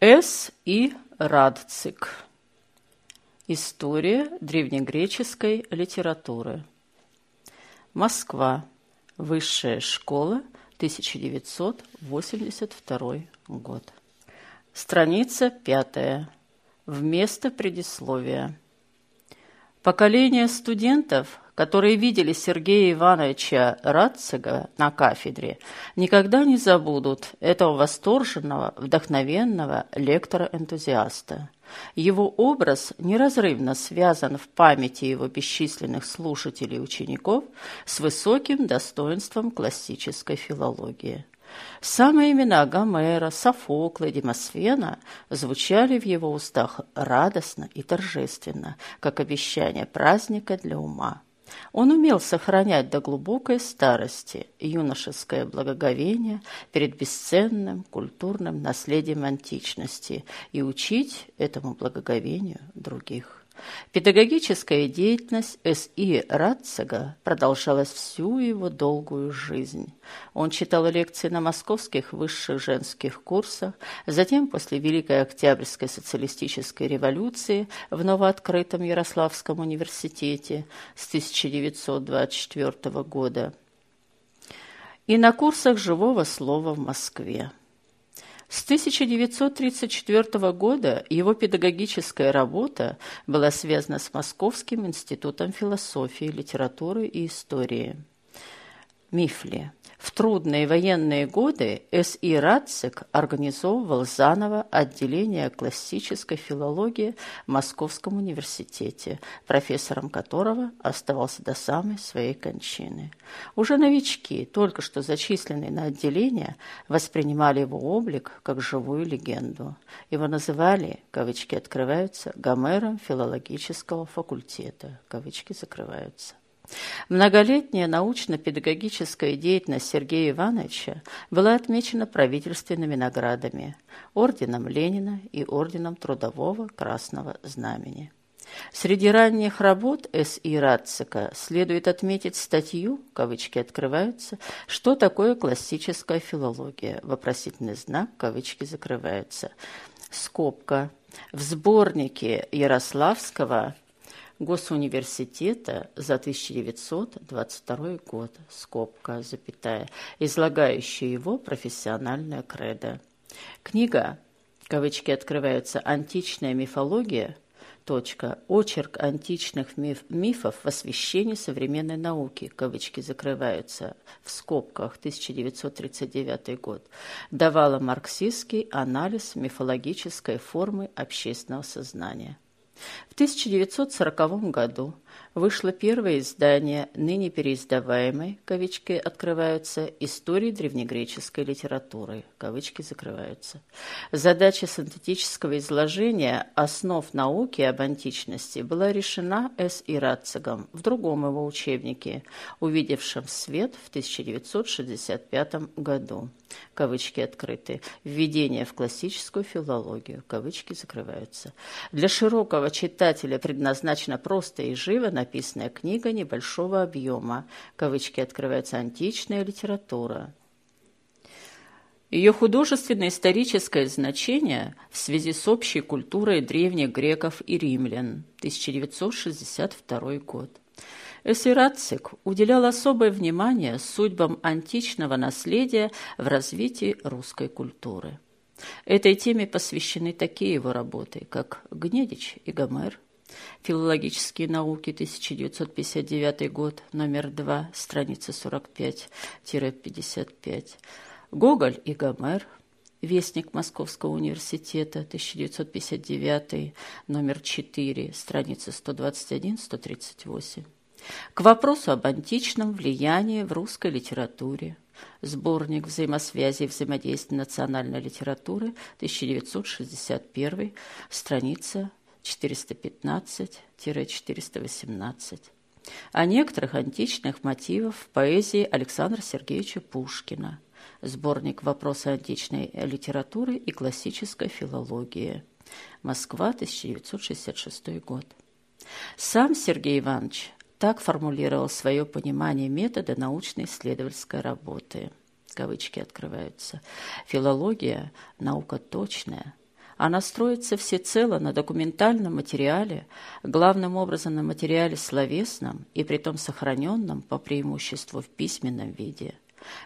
С. И. Радцик. История древнегреческой литературы. Москва. Высшая школа. 1982 год. Страница пятая. Вместо предисловия. Поколение студентов, которые видели Сергея Ивановича Рацига на кафедре, никогда не забудут этого восторженного, вдохновенного лектора-энтузиаста. Его образ неразрывно связан в памяти его бесчисленных слушателей и учеников с высоким достоинством классической филологии. Самые имена Гомера, Софокла Демосфена звучали в его устах радостно и торжественно, как обещание праздника для ума. Он умел сохранять до глубокой старости юношеское благоговение перед бесценным культурным наследием античности и учить этому благоговению других. Педагогическая деятельность С.И. Рацига продолжалась всю его долгую жизнь. Он читал лекции на московских высших женских курсах, затем после Великой Октябрьской социалистической революции в новооткрытом Ярославском университете с 1924 года и на курсах живого слова в Москве. С 1934 года его педагогическая работа была связана с Московским институтом философии, литературы и истории. Мифли. В трудные военные годы С.И. Радцик организовывал заново отделение классической филологии в Московском университете, профессором которого оставался до самой своей кончины. Уже новички, только что зачисленные на отделение, воспринимали его облик как живую легенду. Его называли, кавычки открываются, Гомером филологического факультета, кавычки закрываются. Многолетняя научно-педагогическая деятельность Сергея Ивановича была отмечена правительственными наградами Орденом Ленина и Орденом Трудового Красного Знамени. Среди ранних работ С.И. Рацика следует отметить статью, кавычки открываются, «Что такое классическая филология?» Вопросительный знак, кавычки закрываются. Скобка. В сборнике Ярославского Госуниверситета за 1922 год, скобка, запятая, излагающая его профессиональное кредо. Книга, кавычки открываются, «Античная мифология», точка, «Очерк античных миф, мифов в освещении современной науки», кавычки закрываются, в скобках, 1939 год, давала марксистский анализ мифологической формы общественного сознания. В 1940 году вышло первое издание, ныне переиздаваемой, кавычки открываются, «Истории древнегреческой литературы», кавычки закрываются. Задача синтетического изложения основ науки об античности была решена С. И. Ратцигом в другом его учебнике, увидевшем свет в 1965 году кавычки открыты, введение в классическую филологию, кавычки закрываются. Для широкого читателя предназначена просто и живо написанная книга небольшого объема, кавычки открываются, античная литература. Ее художественно-историческое значение в связи с общей культурой древних греков и римлян, 1962 год. Эсирацик уделял особое внимание судьбам античного наследия в развитии русской культуры. Этой теме посвящены такие его работы, как «Гнедич и Гомер», Филологические науки, 1959 год, номер 2, страница 45-55. Гоголь и Гомер. Вестник Московского университета, 1959, номер 4, страница 121-138. К вопросу об античном влиянии в русской литературе. Сборник взаимосвязи и взаимодействия национальной литературы, 1961, страница 415-418, о некоторых античных мотивах в поэзии Александра Сергеевича Пушкина, сборник «Вопросы античной литературы и классической филологии», Москва, 1966 год. Сам Сергей Иванович так формулировал свое понимание метода научно-исследовательской работы. Кавычки открываются. Филология – наука точная – Она строится всецело на документальном материале, главным образом на материале словесном и притом сохраненном по преимуществу в письменном виде.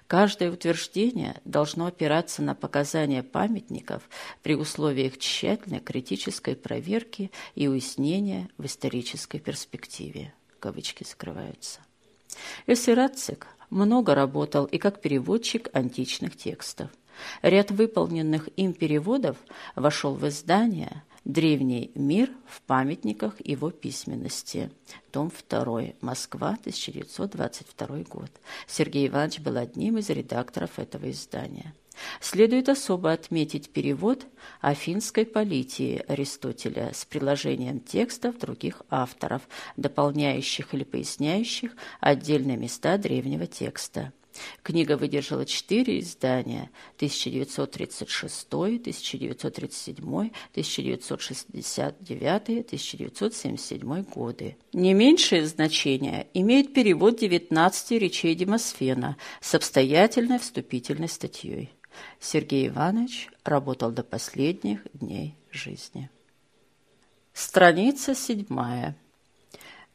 Каждое утверждение должно опираться на показания памятников при условии их тщательной критической проверки и уяснения в исторической перспективе. Кавычки скрываются. Эссерацик много работал и как переводчик античных текстов. Ряд выполненных им переводов вошел в издание «Древний мир в памятниках его письменности». Том 2. Москва, 1922 год. Сергей Иванович был одним из редакторов этого издания. Следует особо отметить перевод афинской политии Аристотеля с приложением текстов других авторов, дополняющих или поясняющих отдельные места древнего текста. Книга выдержала четыре издания – 1936, 1937, 1969, 1977 годы. Не меньшее значение имеет перевод 19 речей Демосфена с обстоятельной вступительной статьей. Сергей Иванович работал до последних дней жизни. Страница седьмая.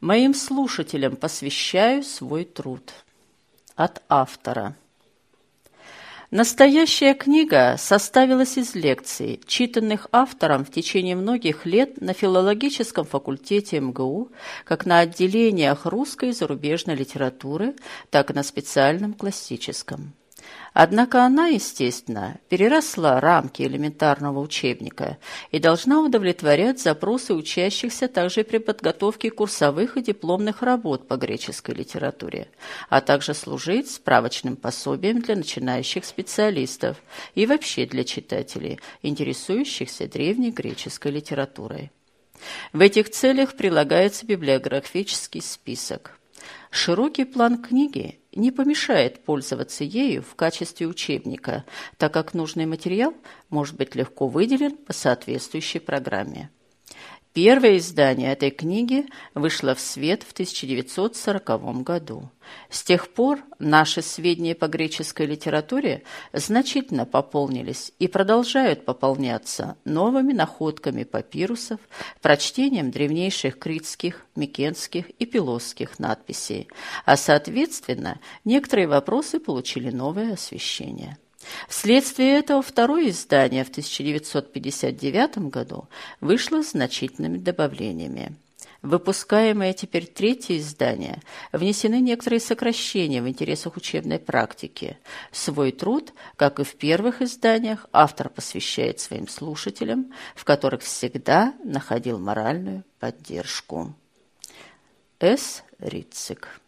Моим слушателям посвящаю свой труд. От автора. Настоящая книга составилась из лекций, читанных автором в течение многих лет на филологическом факультете МГУ, как на отделениях русской и зарубежной литературы, так и на специальном классическом. Однако она, естественно, переросла рамки элементарного учебника и должна удовлетворять запросы учащихся также при подготовке курсовых и дипломных работ по греческой литературе, а также служить справочным пособием для начинающих специалистов и вообще для читателей, интересующихся древней греческой литературой. В этих целях прилагается библиографический список. Широкий план книги не помешает пользоваться ею в качестве учебника, так как нужный материал может быть легко выделен по соответствующей программе. Первое издание этой книги вышло в свет в 1940 году. С тех пор наши сведения по греческой литературе значительно пополнились и продолжают пополняться новыми находками папирусов, прочтением древнейших критских, микенских и пилосских надписей, а, соответственно, некоторые вопросы получили новое освещение. Вследствие этого второе издание в 1959 году вышло с значительными добавлениями. Выпускаемое теперь третье издание внесены некоторые сокращения в интересах учебной практики. Свой труд, как и в первых изданиях, автор посвящает своим слушателям, в которых всегда находил моральную поддержку. С. Рицик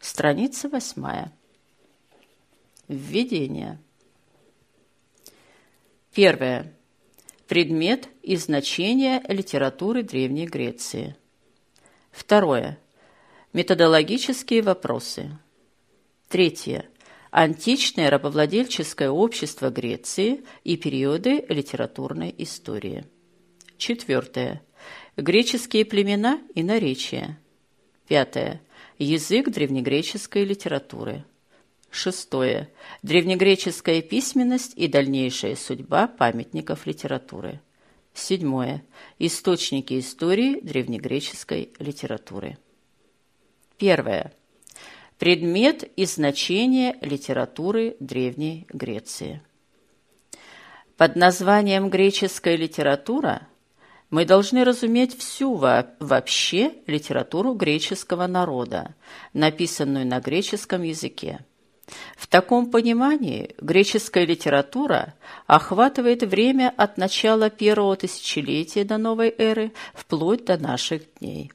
Страница восьмая. Введение. Первое. Предмет и значение литературы Древней Греции. Второе. Методологические вопросы. Третье. Античное рабовладельческое общество Греции и периоды литературной истории. Четвертое. Греческие племена и наречия. Пятое. Язык древнегреческой литературы. Шестое. Древнегреческая письменность и дальнейшая судьба памятников литературы. Седьмое. Источники истории древнегреческой литературы. Первое. Предмет и значение литературы Древней Греции. Под названием «греческая литература» мы должны разуметь всю вообще литературу греческого народа, написанную на греческом языке. В таком понимании греческая литература охватывает время от начала первого тысячелетия до новой эры вплоть до наших дней.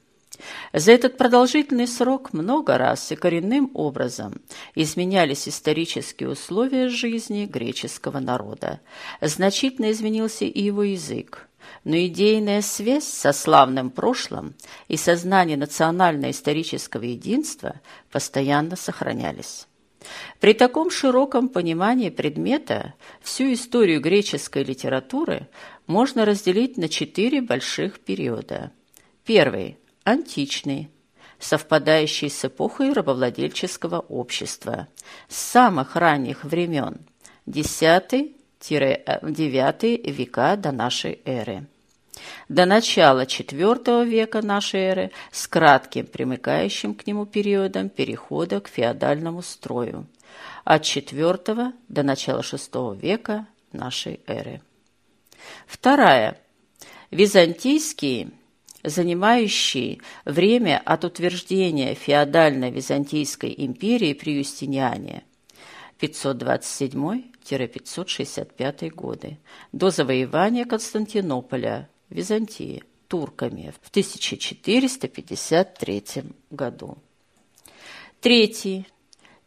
За этот продолжительный срок много раз и коренным образом изменялись исторические условия жизни греческого народа. Значительно изменился и его язык. Но идейная связь со славным прошлым и сознание национально-исторического единства постоянно сохранялись. При таком широком понимании предмета всю историю греческой литературы можно разделить на четыре больших периода. Первый – античный, совпадающий с эпохой рабовладельческого общества, с самых ранних времен – X-XI 3-9 века до нашей эры. До начала IV века нашей эры с кратким примыкающим к нему периодом перехода к феодальному строю от IV до начала VI века нашей эры. Вторая. Византийские, занимающие время от утверждения феодальной Византийской империи при Юстиниане 527-565 годы до завоевания Константинополя Византии турками в 1453 году. Третий.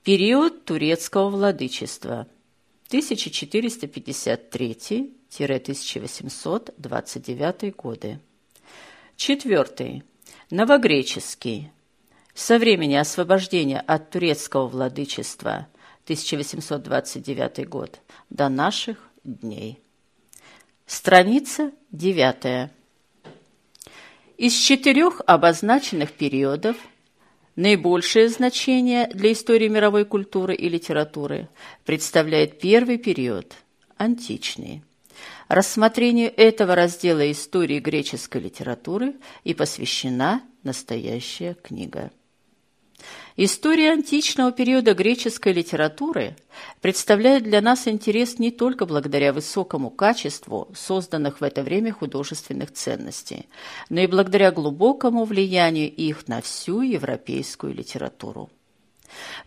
Период турецкого владычества 1453-1829 годы. Четвертый. Новогреческий. Со времени освобождения от турецкого владычества 1829 год до наших дней. Страница девятая. Из четырех обозначенных периодов наибольшее значение для истории мировой культуры и литературы представляет первый период – античный. Рассмотрению этого раздела истории греческой литературы и посвящена настоящая книга. История античного периода греческой литературы представляет для нас интерес не только благодаря высокому качеству созданных в это время художественных ценностей, но и благодаря глубокому влиянию их на всю европейскую литературу.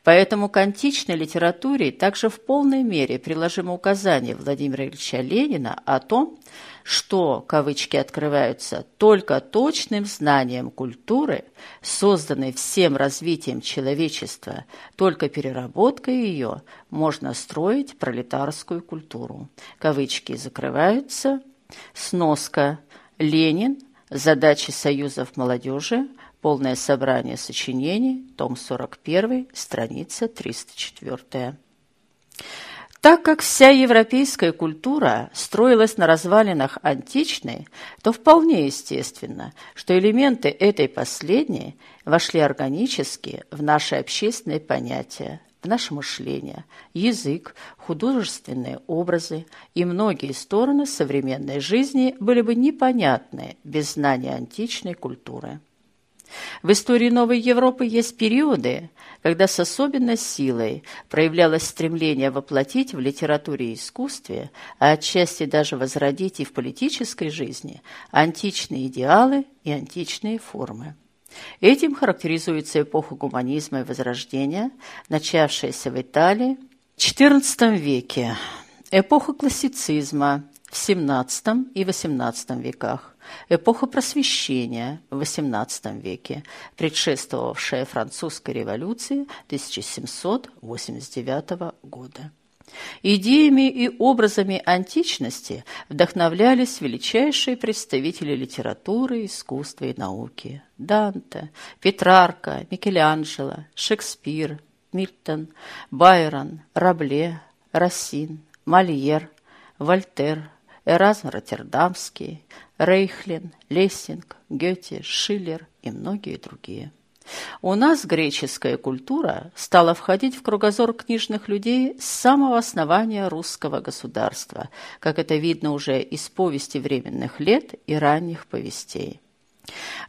Поэтому к античной литературе также в полной мере приложимо указание Владимира Ильича Ленина о том, что, кавычки открываются, только точным знанием культуры, созданной всем развитием человечества, только переработкой ее можно строить пролетарскую культуру. Кавычки закрываются. Сноска. Ленин. Задачи союзов молодежи. Полное собрание сочинений, том 41, страница 304. Так как вся европейская культура строилась на развалинах античной, то вполне естественно, что элементы этой последней вошли органически в наши общественные понятия, в наше мышление, язык, художественные образы и многие стороны современной жизни были бы непонятны без знания античной культуры. В истории Новой Европы есть периоды, когда с особенной силой проявлялось стремление воплотить в литературе и искусстве, а отчасти даже возродить и в политической жизни, античные идеалы и античные формы. Этим характеризуется эпоха гуманизма и возрождения, начавшаяся в Италии в XIV веке, эпоха классицизма в XVII и XVIII веках, эпоха просвещения в XVIII веке, предшествовавшая французской революции 1789 года. Идеями и образами античности вдохновлялись величайшие представители литературы, искусства и науки – Данте, Петрарка, Микеланджело, Шекспир, Мильтон, Байрон, Рабле, Рассин, Мольер, Вольтер, Эразм Роттердамский, Рейхлин, Лессинг, Гёте, Шиллер и многие другие. У нас греческая культура стала входить в кругозор книжных людей с самого основания русского государства, как это видно уже из повести временных лет и ранних повестей.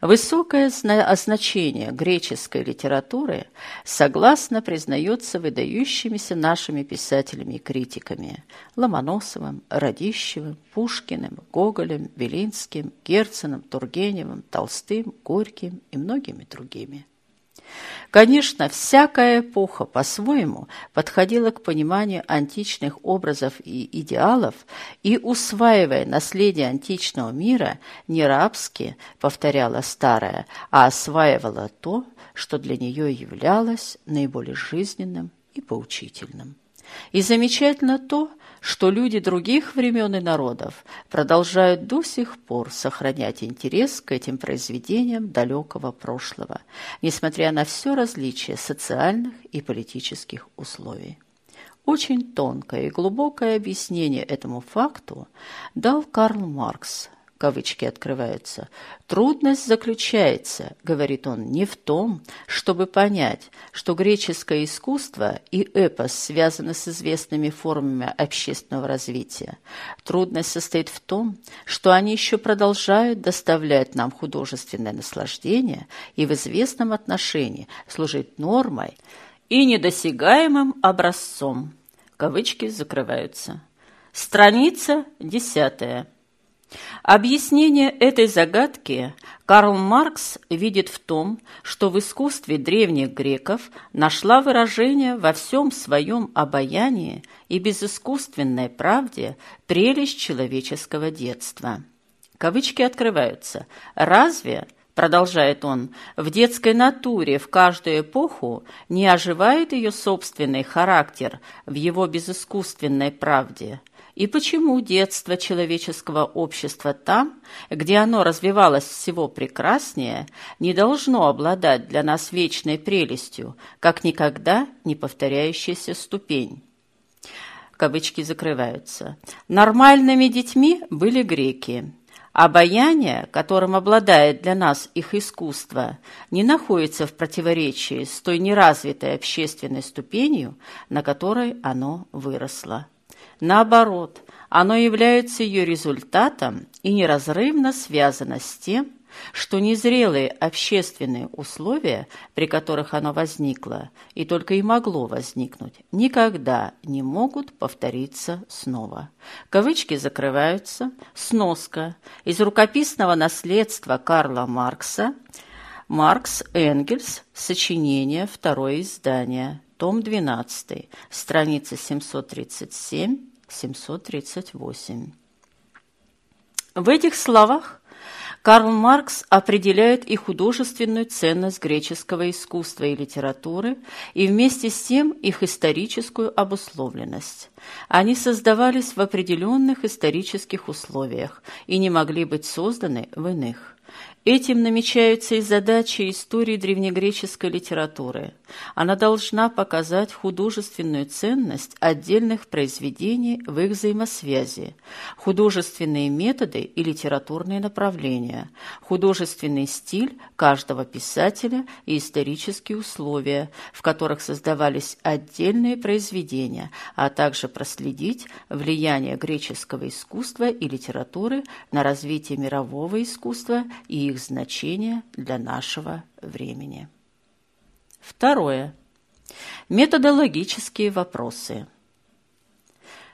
Высокое значение греческой литературы согласно признается выдающимися нашими писателями и критиками Ломоносовым, Радищевым, Пушкиным, Гоголем, Белинским, Герценом, Тургеневым, Толстым, Горьким и многими другими. Конечно, всякая эпоха по-своему подходила к пониманию античных образов и идеалов и, усваивая наследие античного мира, не рабски повторяла старое, а осваивала то, что для нее являлось наиболее жизненным и поучительным. И замечательно то, что люди других времен и народов продолжают до сих пор сохранять интерес к этим произведениям далекого прошлого, несмотря на все различия социальных и политических условий. Очень тонкое и глубокое объяснение этому факту дал Карл Маркс кавычки открываются. «Трудность заключается, — говорит он, — не в том, чтобы понять, что греческое искусство и эпос связаны с известными формами общественного развития. Трудность состоит в том, что они еще продолжают доставлять нам художественное наслаждение и в известном отношении служить нормой и недосягаемым образцом». Кавычки закрываются. Страница десятая. Объяснение этой загадки Карл Маркс видит в том, что в искусстве древних греков нашла выражение во всем своем обаянии и безыскусственной правде прелесть человеческого детства. Кавычки открываются. «Разве, — продолжает он, — в детской натуре в каждую эпоху не оживает ее собственный характер в его безыскусственной правде?» И почему детство человеческого общества там, где оно развивалось всего прекраснее, не должно обладать для нас вечной прелестью, как никогда не повторяющаяся ступень? Кавычки закрываются. Нормальными детьми были греки. Обаяние, которым обладает для нас их искусство, не находится в противоречии с той неразвитой общественной ступенью, на которой оно выросло. Наоборот, оно является ее результатом и неразрывно связано с тем, что незрелые общественные условия, при которых оно возникло, и только и могло возникнуть, никогда не могут повториться снова. Кавычки закрываются. Сноска. Из рукописного наследства Карла Маркса Маркс Энгельс. Сочинение. Второе издание том 12, страница 737-738. В этих словах Карл Маркс определяет и художественную ценность греческого искусства и литературы, и вместе с тем их историческую обусловленность. Они создавались в определенных исторических условиях и не могли быть созданы в иных. Этим намечаются и задачи истории древнегреческой литературы. Она должна показать художественную ценность отдельных произведений в их взаимосвязи, художественные методы и литературные направления, художественный стиль каждого писателя и исторические условия, в которых создавались отдельные произведения, а также проследить влияние греческого искусства и литературы на развитие мирового искусства и их значение для нашего времени. Второе. Методологические вопросы.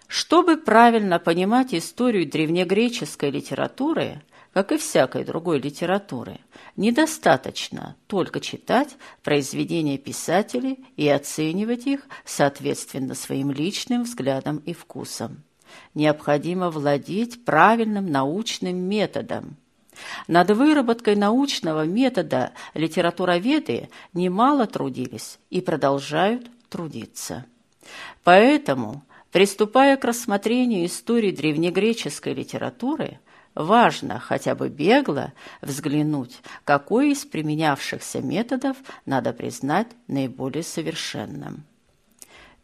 Чтобы правильно понимать историю древнегреческой литературы, как и всякой другой литературы, недостаточно только читать произведения писателей и оценивать их соответственно своим личным взглядам и вкусам. Необходимо владеть правильным научным методом – над выработкой научного метода литературоведы немало трудились и продолжают трудиться. Поэтому, приступая к рассмотрению истории древнегреческой литературы, важно хотя бы бегло взглянуть, какой из применявшихся методов надо признать наиболее совершенным.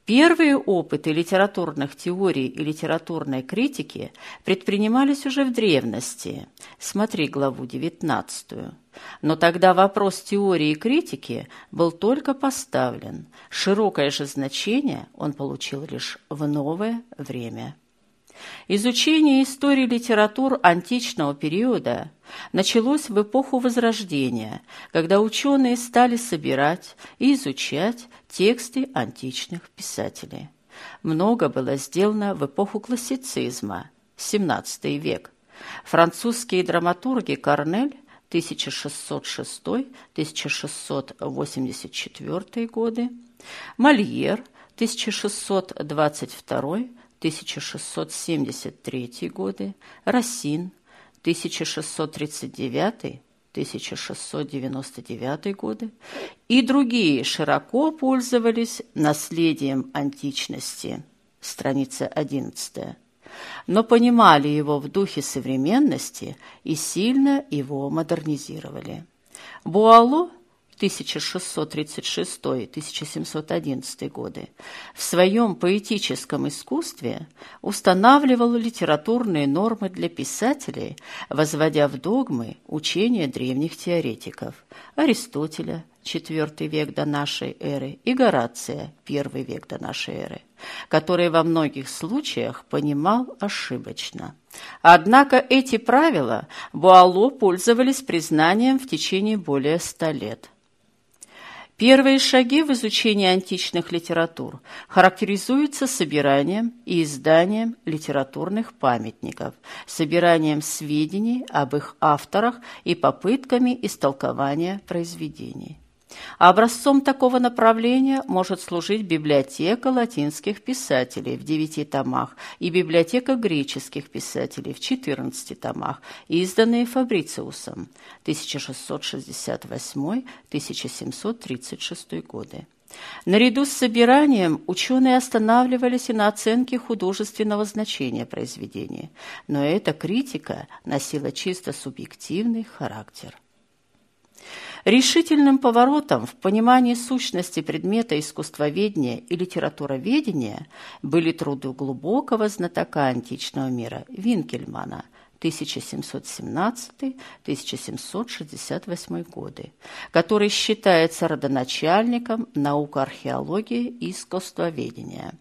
Первые опыты литературных теорий и литературной критики предпринимались уже в древности, смотри главу 19. Но тогда вопрос теории и критики был только поставлен, широкое же значение он получил лишь в новое время. Изучение истории литератур античного периода началось в эпоху Возрождения, когда ученые стали собирать и изучать тексты античных писателей. Много было сделано в эпоху классицизма, XVII век. Французские драматурги Корнель 1606-1684 годы, Мольер 1622 1673 годы, Росин 1639-1699 годы и другие широко пользовались наследием античности. Страница 11 но понимали его в духе современности и сильно его модернизировали. Буало 1636-1711 годы, в своем поэтическом искусстве устанавливал литературные нормы для писателей, возводя в догмы учения древних теоретиков Аристотеля, IV век до нашей эры, и Горация, I век до нашей эры, который во многих случаях понимал ошибочно. Однако эти правила Буало пользовались признанием в течение более ста лет – Первые шаги в изучении античных литератур характеризуются собиранием и изданием литературных памятников, собиранием сведений об их авторах и попытками истолкования произведений. Образцом такого направления может служить библиотека латинских писателей в девяти томах и библиотека греческих писателей в 14 томах, изданные Фабрициусом 1668-1736 годы. Наряду с собиранием ученые останавливались и на оценке художественного значения произведения, но эта критика носила чисто субъективный характер. Решительным поворотом в понимании сущности предмета искусствоведения и литературоведения были труды глубокого знатока античного мира Винкельмана 1717-1768 годы, который считается родоначальником наук археологии и искусствоведения.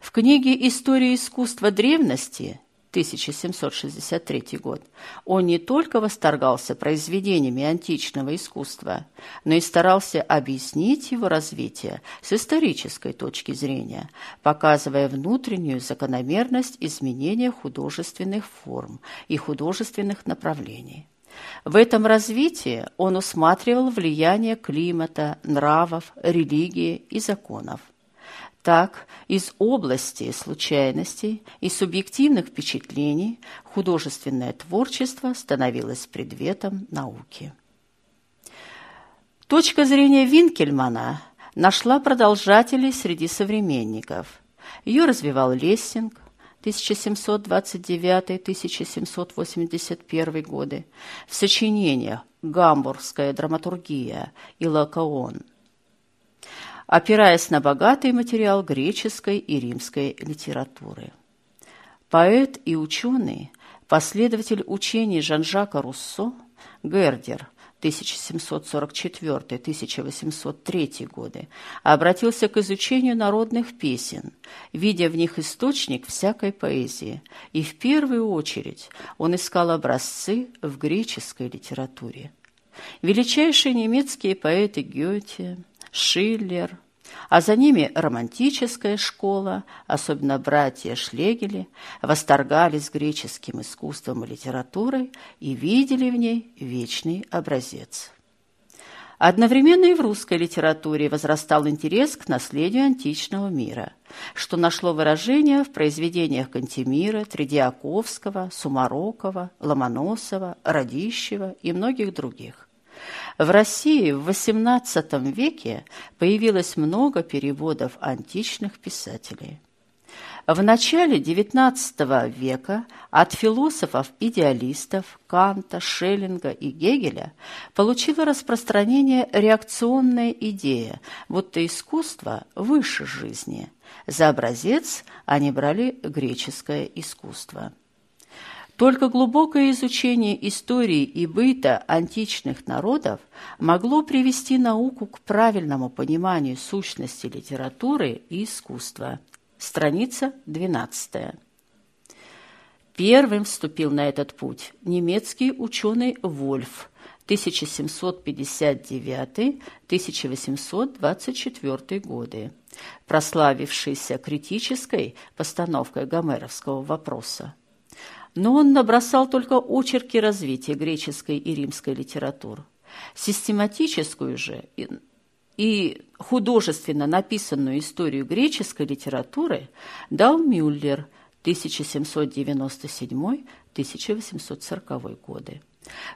В книге «История искусства древности» 1763 год, он не только восторгался произведениями античного искусства, но и старался объяснить его развитие с исторической точки зрения, показывая внутреннюю закономерность изменения художественных форм и художественных направлений. В этом развитии он усматривал влияние климата, нравов, религии и законов. Так, из области случайностей и субъективных впечатлений художественное творчество становилось предметом науки. Точка зрения Винкельмана нашла продолжателей среди современников. Ее развивал Лессинг, 1729-1781 годы, в сочинениях «Гамбургская драматургия» и «Лакаон», опираясь на богатый материал греческой и римской литературы. Поэт и ученый, последователь учений Жан-Жака Руссо, Гердер, 1744-1803 годы, обратился к изучению народных песен, видя в них источник всякой поэзии, и в первую очередь он искал образцы в греческой литературе. Величайшие немецкие поэты Гёте, Шиллер, а за ними романтическая школа, особенно братья Шлегели, восторгались греческим искусством и литературой и видели в ней вечный образец. Одновременно и в русской литературе возрастал интерес к наследию античного мира, что нашло выражение в произведениях Кантемира, Тредиаковского, Сумарокова, Ломоносова, Радищева и многих других. В России в XVIII веке появилось много переводов античных писателей. В начале XIX века от философов-идеалистов Канта, Шеллинга и Гегеля получила распространение реакционная идея, будто искусство выше жизни. За образец они брали греческое искусство. Только глубокое изучение истории и быта античных народов могло привести науку к правильному пониманию сущности литературы и искусства. Страница 12. Первым вступил на этот путь немецкий ученый Вольф 1759-1824 годы, прославившийся критической постановкой гомеровского вопроса но он набросал только очерки развития греческой и римской литератур. Систематическую же и художественно написанную историю греческой литературы дал Мюллер 1797-1840 годы.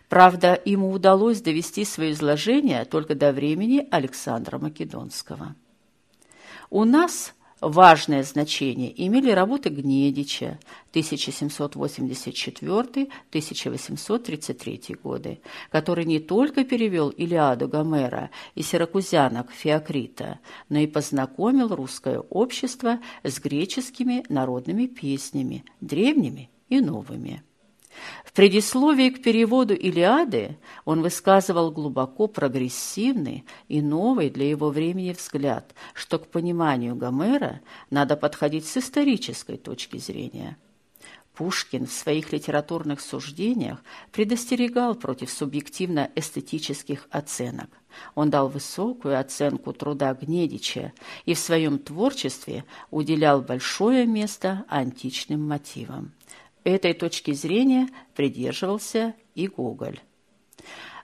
Правда, ему удалось довести свое изложение только до времени Александра Македонского. У нас Важное значение имели работы Гнедича 1784-1833 годы, который не только перевел Илиаду Гомера и сиракузянок Феокрита, но и познакомил русское общество с греческими народными песнями, древними и новыми. В предисловии к переводу «Илиады» он высказывал глубоко прогрессивный и новый для его времени взгляд, что к пониманию Гомера надо подходить с исторической точки зрения. Пушкин в своих литературных суждениях предостерегал против субъективно-эстетических оценок. Он дал высокую оценку труда Гнедича и в своем творчестве уделял большое место античным мотивам. Этой точки зрения придерживался и Гоголь.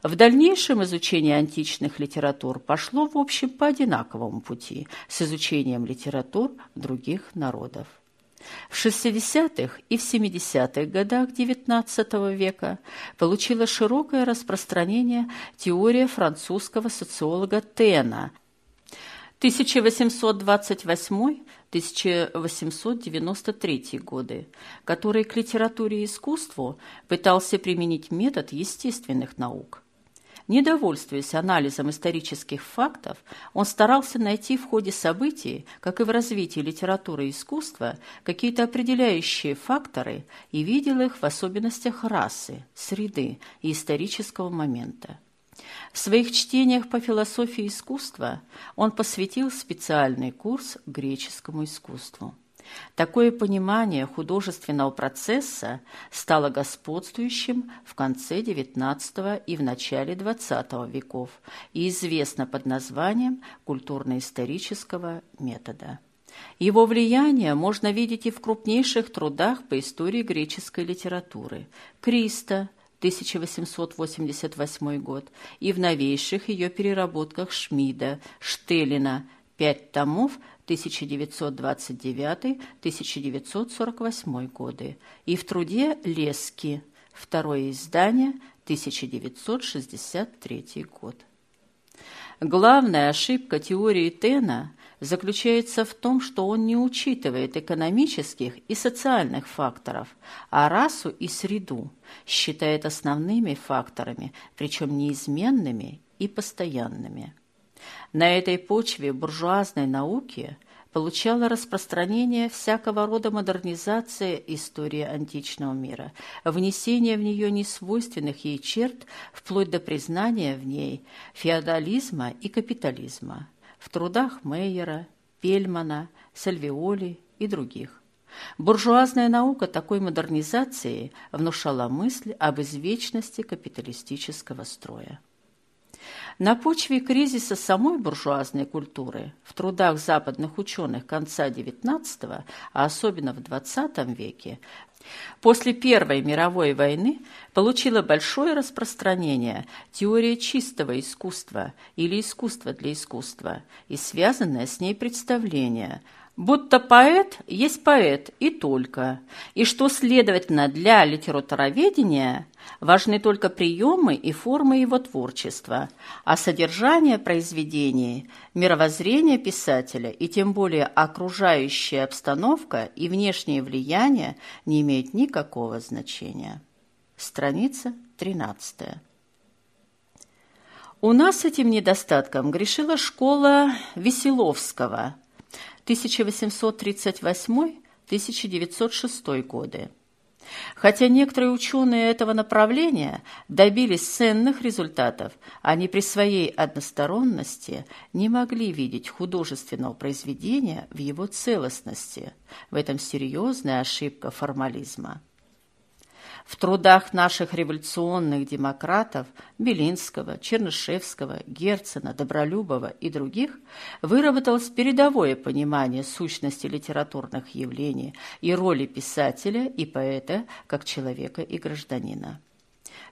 В дальнейшем изучение античных литератур пошло, в общем, по одинаковому пути с изучением литератур других народов. В 60-х и в 70-х годах XIX века получила широкое распространение теория французского социолога Тена 1828 1893 годы, который к литературе и искусству пытался применить метод естественных наук. Недовольствуясь анализом исторических фактов, он старался найти в ходе событий, как и в развитии литературы и искусства, какие-то определяющие факторы и видел их в особенностях расы, среды и исторического момента. В своих чтениях по философии искусства он посвятил специальный курс греческому искусству. Такое понимание художественного процесса стало господствующим в конце XIX и в начале XX веков и известно под названием культурно-исторического метода. Его влияние можно видеть и в крупнейших трудах по истории греческой литературы – Криста – 1888 год, и в новейших ее переработках Шмида, Штелина, пять томов 1929-1948 годы, и в труде Лески, второе издание, 1963 год. Главная ошибка теории Тена заключается в том, что он не учитывает экономических и социальных факторов, а расу и среду считает основными факторами, причем неизменными и постоянными. На этой почве буржуазной науки получала распространение всякого рода модернизация истории античного мира, внесение в нее несвойственных ей черт, вплоть до признания в ней феодализма и капитализма в трудах Мейера, Пельмана, Сальвиоли и других. Буржуазная наука такой модернизации внушала мысль об извечности капиталистического строя. На почве кризиса самой буржуазной культуры в трудах западных ученых конца XIX, а особенно в XX веке, После Первой мировой войны получила большое распространение теория чистого искусства или искусства для искусства и связанное с ней представление – будто поэт есть поэт и только, и что, следовательно, для литературоведения важны только приемы и формы его творчества, а содержание произведений, мировоззрение писателя и тем более окружающая обстановка и внешнее влияние не имеют никакого значения. Страница 13. У нас этим недостатком грешила школа Веселовского – 1838-1906 годы. Хотя некоторые ученые этого направления добились ценных результатов, они при своей односторонности не могли видеть художественного произведения в его целостности. В этом серьезная ошибка формализма. В трудах наших революционных демократов Белинского, Чернышевского, Герцена, Добролюбова и других выработалось передовое понимание сущности литературных явлений и роли писателя и поэта как человека и гражданина.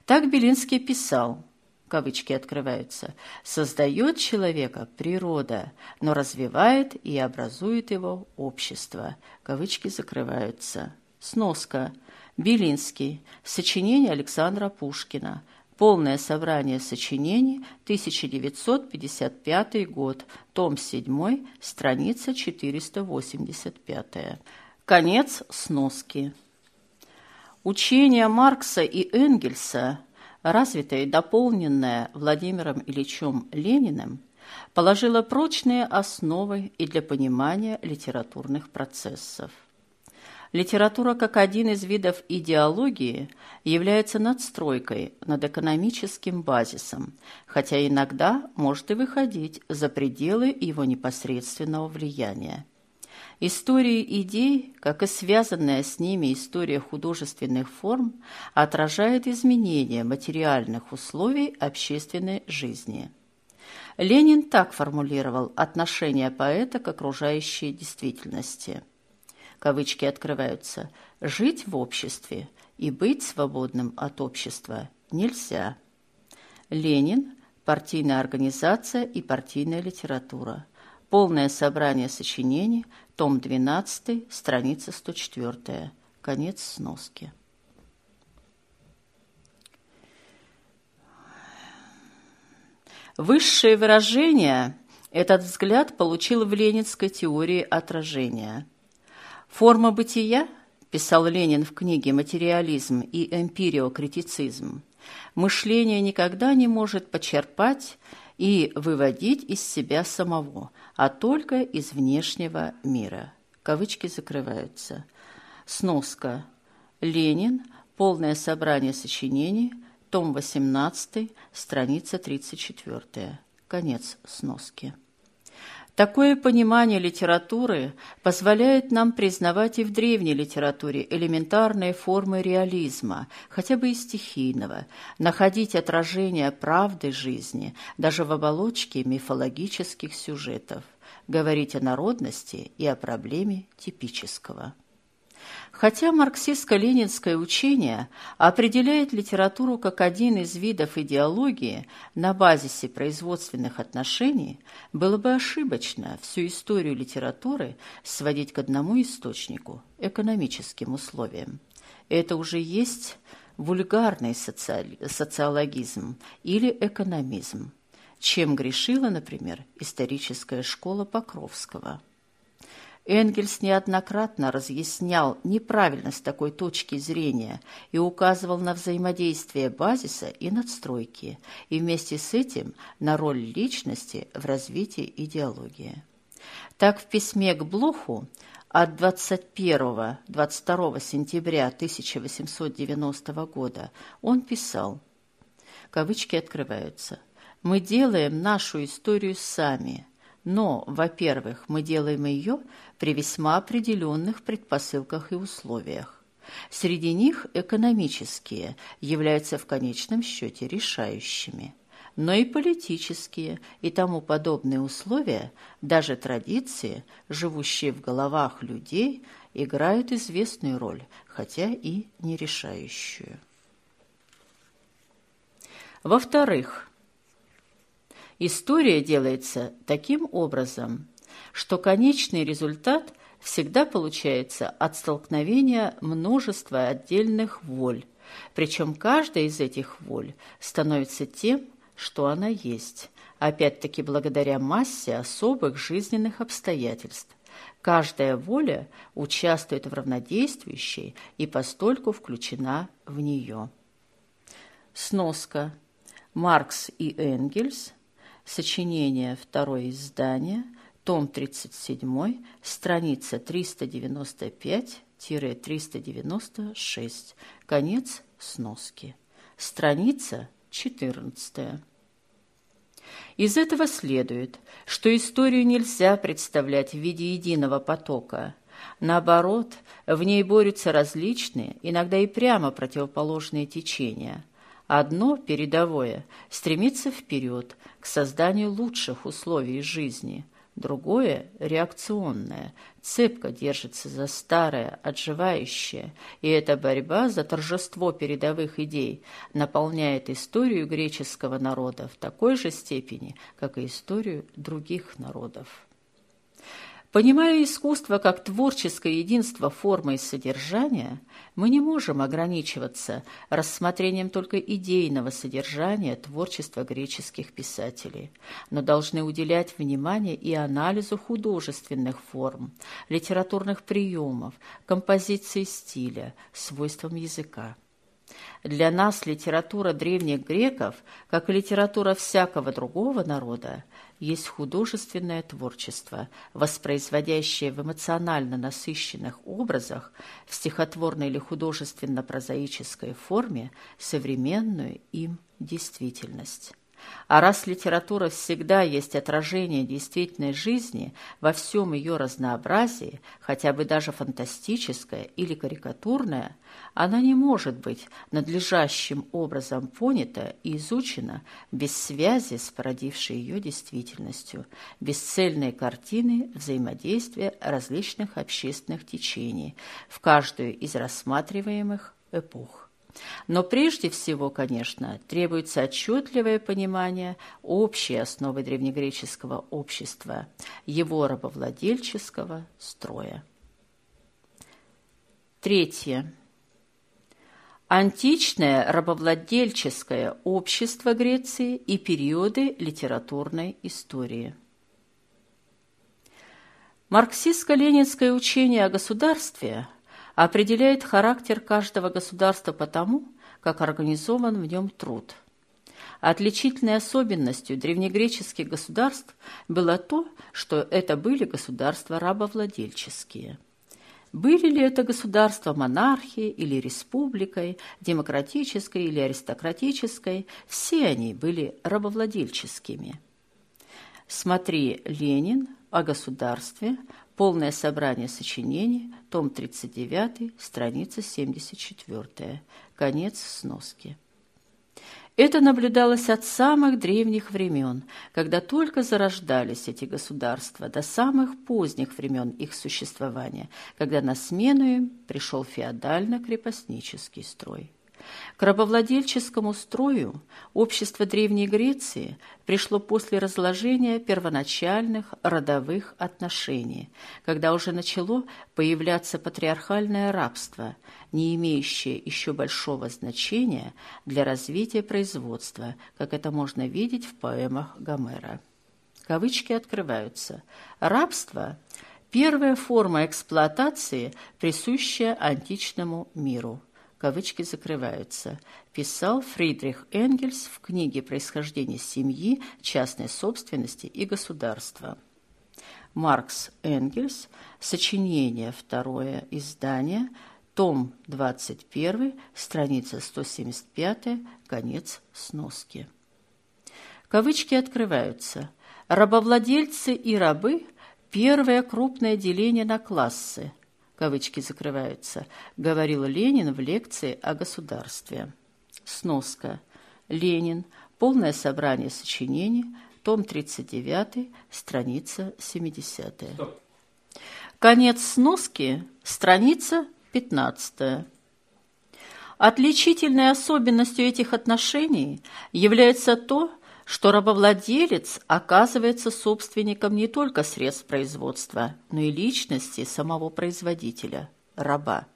Так Белинский писал, кавычки открываются, создает человека природа, но развивает и образует его общество, кавычки закрываются. Сноска – Белинский. Сочинение Александра Пушкина. Полное собрание сочинений, 1955 год, том 7, страница 485. Конец сноски. Учение Маркса и Энгельса, развитое и дополненное Владимиром Ильичем Лениным, положило прочные основы и для понимания литературных процессов. Литература как один из видов идеологии является надстройкой над экономическим базисом, хотя иногда может и выходить за пределы его непосредственного влияния. История идей, как и связанная с ними история художественных форм, отражает изменения материальных условий общественной жизни. Ленин так формулировал отношение поэта к окружающей действительности – кавычки открываются, жить в обществе и быть свободным от общества нельзя. Ленин, партийная организация и партийная литература. Полное собрание сочинений, том 12, страница 104. Конец сноски. Высшее выражение этот взгляд получил в ленинской теории отражения – Форма бытия, писал Ленин в книге «Материализм и эмпириокритицизм», мышление никогда не может почерпать и выводить из себя самого, а только из внешнего мира. Кавычки закрываются. Сноска. Ленин. Полное собрание сочинений. Том 18. Страница 34. Конец сноски. Такое понимание литературы позволяет нам признавать и в древней литературе элементарные формы реализма, хотя бы и стихийного, находить отражение правды жизни даже в оболочке мифологических сюжетов, говорить о народности и о проблеме типического. Хотя марксистско-ленинское учение определяет литературу как один из видов идеологии на базисе производственных отношений, было бы ошибочно всю историю литературы сводить к одному источнику – экономическим условиям. Это уже есть вульгарный социали... социологизм или экономизм, чем грешила, например, историческая школа Покровского – Энгельс неоднократно разъяснял неправильность такой точки зрения и указывал на взаимодействие базиса и надстройки, и вместе с этим на роль личности в развитии идеологии. Так в письме к Блоху от 21-22 сентября 1890 года он писал, кавычки открываются, «Мы делаем нашу историю сами, но, во-первых, мы делаем ее при весьма определенных предпосылках и условиях. Среди них экономические являются в конечном счете решающими, но и политические и тому подобные условия, даже традиции, живущие в головах людей, играют известную роль, хотя и не решающую. Во-вторых, История делается таким образом, что конечный результат всегда получается от столкновения множества отдельных воль, причем каждая из этих воль становится тем, что она есть, опять-таки благодаря массе особых жизненных обстоятельств. Каждая воля участвует в равнодействующей и постольку включена в нее. Сноска. Маркс и Энгельс – Сочинение, второе издание, том 37, страница 395-396, конец сноски. Страница 14. Из этого следует, что историю нельзя представлять в виде единого потока. Наоборот, в ней борются различные, иногда и прямо противоположные течения – Одно, передовое, стремится вперед, к созданию лучших условий жизни. Другое, реакционное, цепко держится за старое, отживающее, и эта борьба за торжество передовых идей наполняет историю греческого народа в такой же степени, как и историю других народов. Понимая искусство как творческое единство формы и содержания, мы не можем ограничиваться рассмотрением только идейного содержания творчества греческих писателей, но должны уделять внимание и анализу художественных форм, литературных приемов, композиции стиля, свойствам языка. Для нас литература древних греков, как и литература всякого другого народа, есть художественное творчество, воспроизводящее в эмоционально насыщенных образах в стихотворной или художественно-прозаической форме современную им действительность. А раз литература всегда есть отражение действительной жизни во всем ее разнообразии, хотя бы даже фантастическое или карикатурное, она не может быть надлежащим образом понята и изучена без связи с породившей ее действительностью, без цельной картины взаимодействия различных общественных течений в каждую из рассматриваемых эпох. Но прежде всего, конечно, требуется отчетливое понимание общей основы древнегреческого общества, его рабовладельческого строя. Третье. Античное рабовладельческое общество Греции и периоды литературной истории. Марксистско-ленинское учение о государстве – определяет характер каждого государства по тому, как организован в нем труд. Отличительной особенностью древнегреческих государств было то, что это были государства рабовладельческие. Были ли это государства монархией или республикой, демократической или аристократической, все они были рабовладельческими. Смотри Ленин о государстве, Полное собрание сочинений, том 39, страница 74, конец сноски. Это наблюдалось от самых древних времен, когда только зарождались эти государства, до самых поздних времен их существования, когда на смену им пришел феодально-крепостнический строй. К рабовладельческому строю общество Древней Греции пришло после разложения первоначальных родовых отношений, когда уже начало появляться патриархальное рабство, не имеющее еще большого значения для развития производства, как это можно видеть в поэмах Гомера. Кавычки открываются. Рабство – первая форма эксплуатации, присущая античному миру – кавычки закрываются, писал Фридрих Энгельс в книге «Происхождение семьи, частной собственности и государства». Маркс Энгельс, сочинение, второе издание, том 21, страница 175, конец сноски. Кавычки открываются. Рабовладельцы и рабы – первое крупное деление на классы – кавычки закрываются, говорил Ленин в лекции о государстве. Сноска. Ленин. Полное собрание сочинений. Том 39, страница 70. Конец сноски. Страница 15. Отличительной особенностью этих отношений является то, что рабовладелец оказывается собственником не только средств производства, но и личности самого производителя, раба.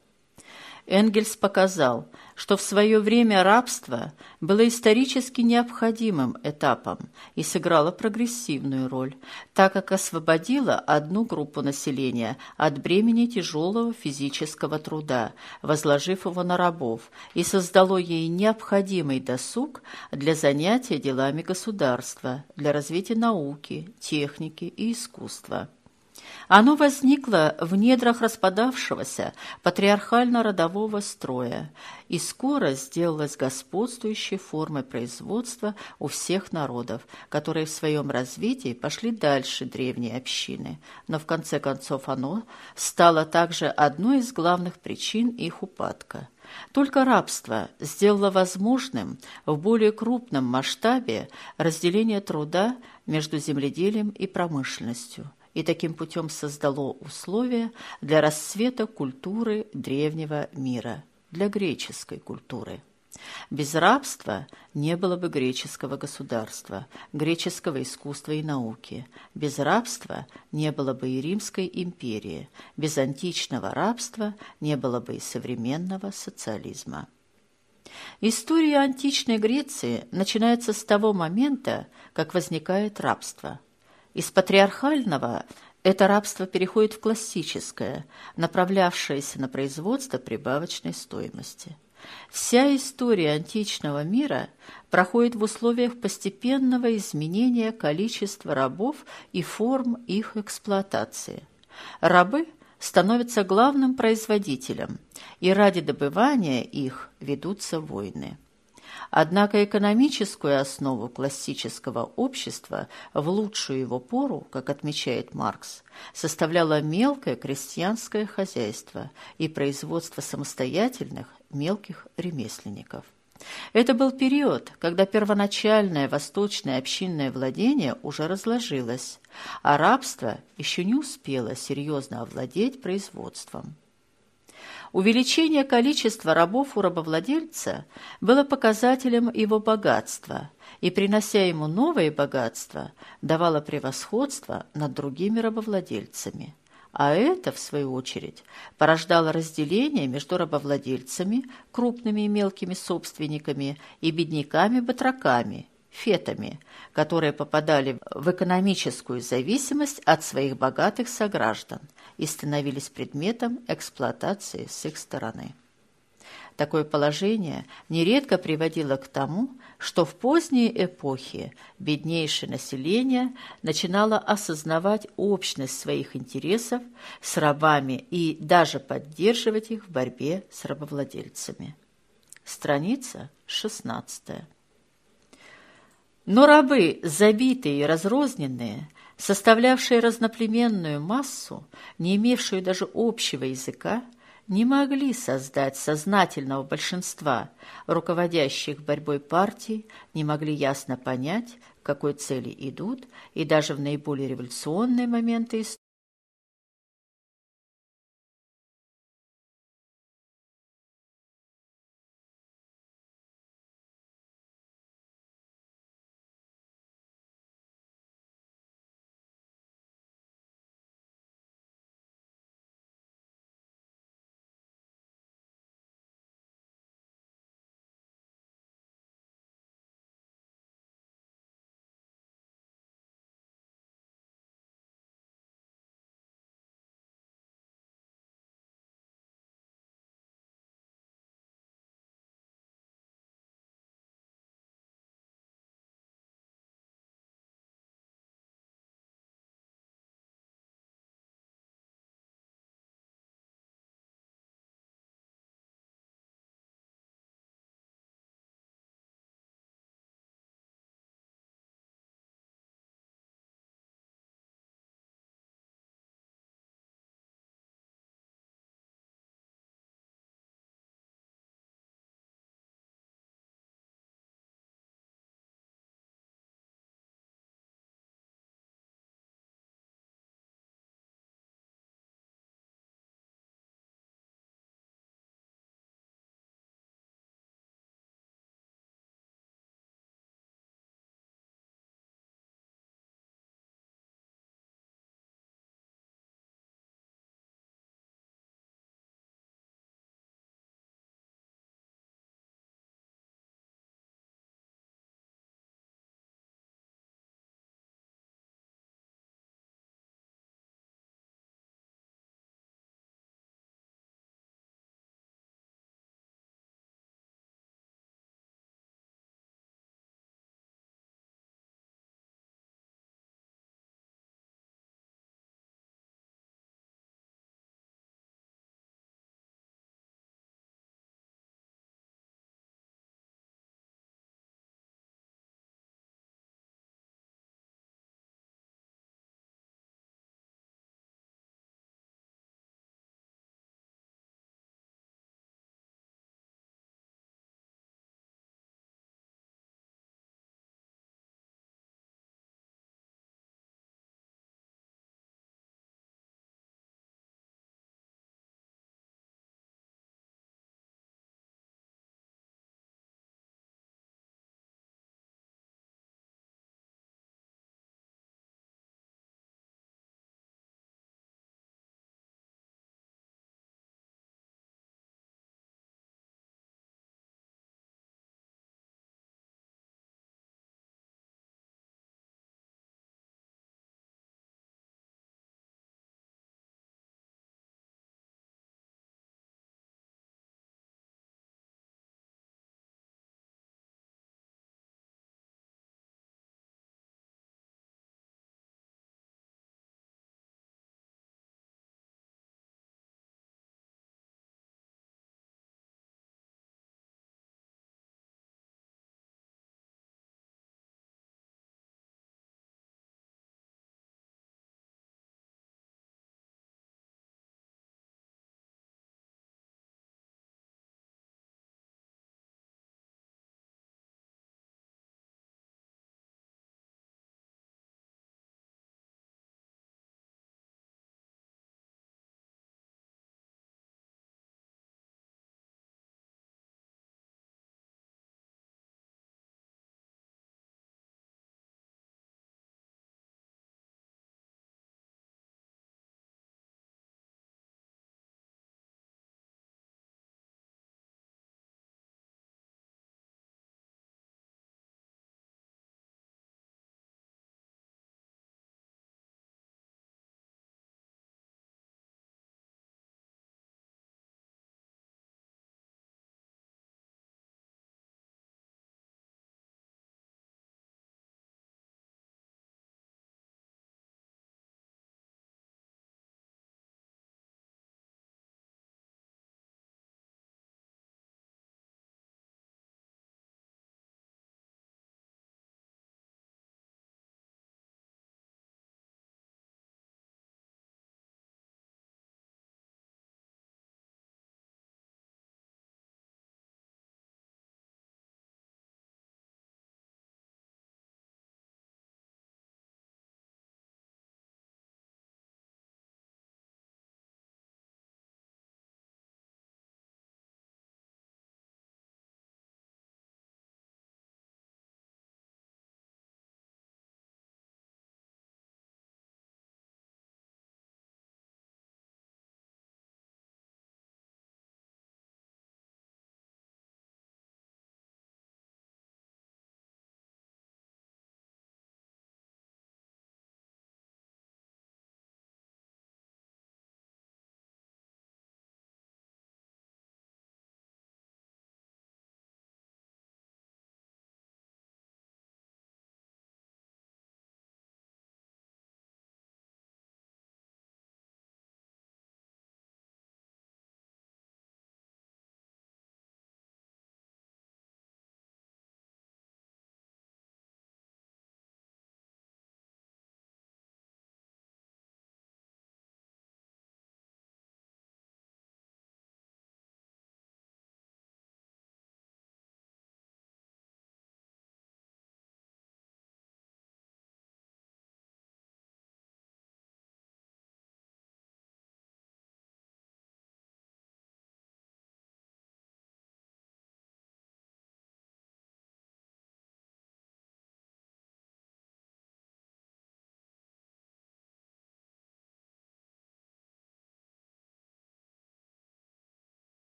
Энгельс показал, что в свое время рабство было исторически необходимым этапом и сыграло прогрессивную роль, так как освободило одну группу населения от бремени тяжелого физического труда, возложив его на рабов, и создало ей необходимый досуг для занятия делами государства, для развития науки, техники и искусства. Оно возникло в недрах распадавшегося патриархально-родового строя и скоро сделалось господствующей формой производства у всех народов, которые в своем развитии пошли дальше древней общины, но в конце концов оно стало также одной из главных причин их упадка. Только рабство сделало возможным в более крупном масштабе разделение труда между земледелием и промышленностью – и таким путем создало условия для расцвета культуры древнего мира, для греческой культуры. Без рабства не было бы греческого государства, греческого искусства и науки. Без рабства не было бы и Римской империи. Без античного рабства не было бы и современного социализма. История античной Греции начинается с того момента, как возникает рабство. Из патриархального это рабство переходит в классическое, направлявшееся на производство прибавочной стоимости. Вся история античного мира проходит в условиях постепенного изменения количества рабов и форм их эксплуатации. Рабы становятся главным производителем, и ради добывания их ведутся войны. Однако экономическую основу классического общества в лучшую его пору, как отмечает Маркс, составляло мелкое крестьянское хозяйство и производство самостоятельных мелких ремесленников. Это был период, когда первоначальное восточное общинное владение уже разложилось, а рабство еще не успело серьезно овладеть производством. Увеличение количества рабов у рабовладельца было показателем его богатства и, принося ему новые богатства, давало превосходство над другими рабовладельцами. А это, в свою очередь, порождало разделение между рабовладельцами, крупными и мелкими собственниками, и бедняками-батраками, фетами, которые попадали в экономическую зависимость от своих богатых сограждан и становились предметом эксплуатации с их стороны. Такое положение нередко приводило к тому, что в поздние эпохи беднейшее население начинало осознавать общность своих интересов с рабами и даже поддерживать их в борьбе с рабовладельцами. Страница 16. Но рабы, забитые и разрозненные, составлявшие разноплеменную массу, не имевшую даже общего языка, не могли создать сознательного большинства руководящих борьбой партий, не могли ясно понять, к какой цели идут, и даже в наиболее революционные моменты истории